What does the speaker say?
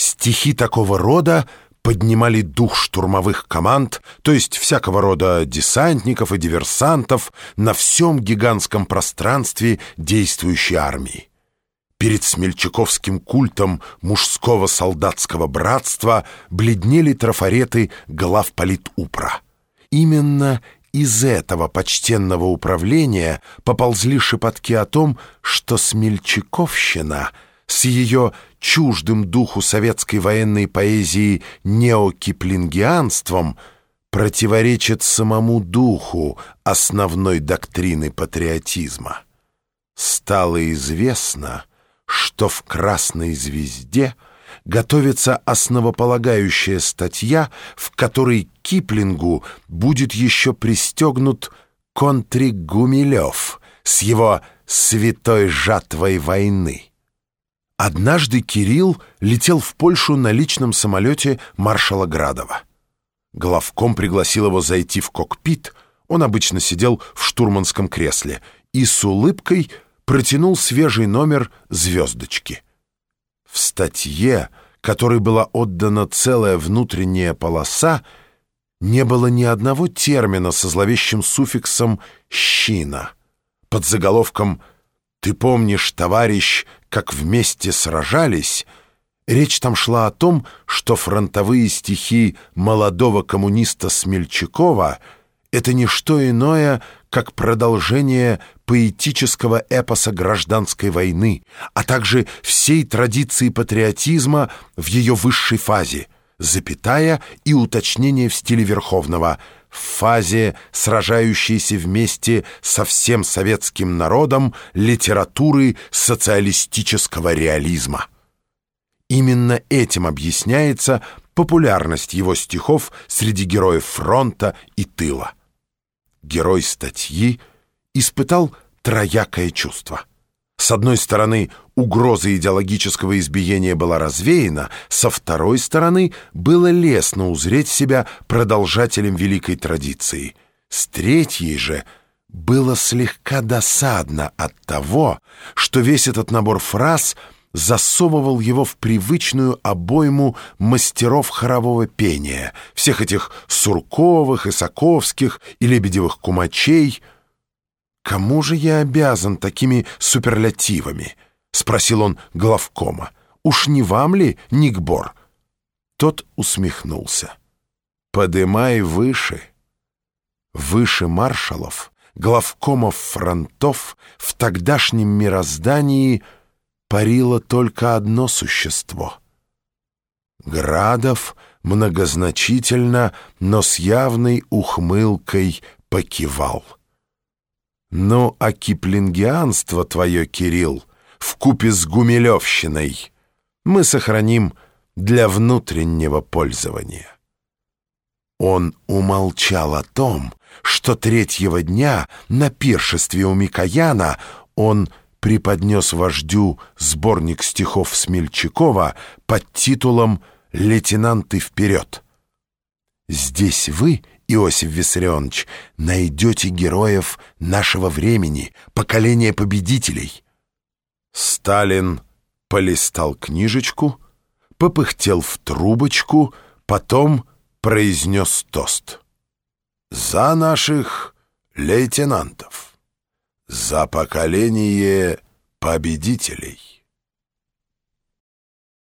Стихи такого рода поднимали дух штурмовых команд, то есть всякого рода десантников и диверсантов на всем гигантском пространстве действующей армии. Перед смельчаковским культом мужского солдатского братства бледнели трафареты глав политупра. Именно из этого почтенного управления поползли шепотки о том, что смельчаковщина с ее чуждым духу советской военной поэзии неокиплингианством противоречит самому духу основной доктрины патриотизма. Стало известно, что в «Красной звезде» готовится основополагающая статья, в которой Киплингу будет еще пристегнут контрик Гумилев с его «святой жатвой войны». Однажды Кирилл летел в Польшу на личном самолете маршала Градова. Главком пригласил его зайти в кокпит, он обычно сидел в штурманском кресле, и с улыбкой протянул свежий номер «Звездочки». В статье, которой была отдана целая внутренняя полоса, не было ни одного термина со зловещим суффиксом «щина». Под заголовком «Ты помнишь, товарищ, как вместе сражались», речь там шла о том, что фронтовые стихи молодого коммуниста Смельчакова — это не что иное, как продолжение поэтического эпоса гражданской войны, а также всей традиции патриотизма в ее высшей фазе, запятая и уточнение в стиле Верховного — в фазе, сражающейся вместе со всем советским народом литературы социалистического реализма. Именно этим объясняется популярность его стихов среди героев фронта и тыла. Герой статьи испытал троякое чувство — с одной стороны, угроза идеологического избиения была развеяна, со второй стороны, было лестно узреть себя продолжателем великой традиции. С третьей же было слегка досадно от того, что весь этот набор фраз засовывал его в привычную обойму мастеров хорового пения, всех этих Сурковых, Исаковских и Лебедевых кумачей — «Кому же я обязан такими суперлятивами?» — спросил он главкома. «Уж не вам ли, Никбор?» Тот усмехнулся. «Подымай выше». Выше маршалов, главкомов фронтов в тогдашнем мироздании парило только одно существо. Градов многозначительно, но с явной ухмылкой покивал. Ну, а киплингианство твое, Кирилл, в купе с гумилевщиной мы сохраним для внутреннего пользования. Он умолчал о том, что третьего дня на пиршестве у Микояна он преподнес вождю сборник стихов Смельчакова под титулом «Лейтенанты вперед». Здесь вы, Иосиф Виссарионович, найдете героев нашего времени, поколения победителей. Сталин полистал книжечку, попыхтел в трубочку, потом произнес тост. «За наших лейтенантов! За поколение победителей!»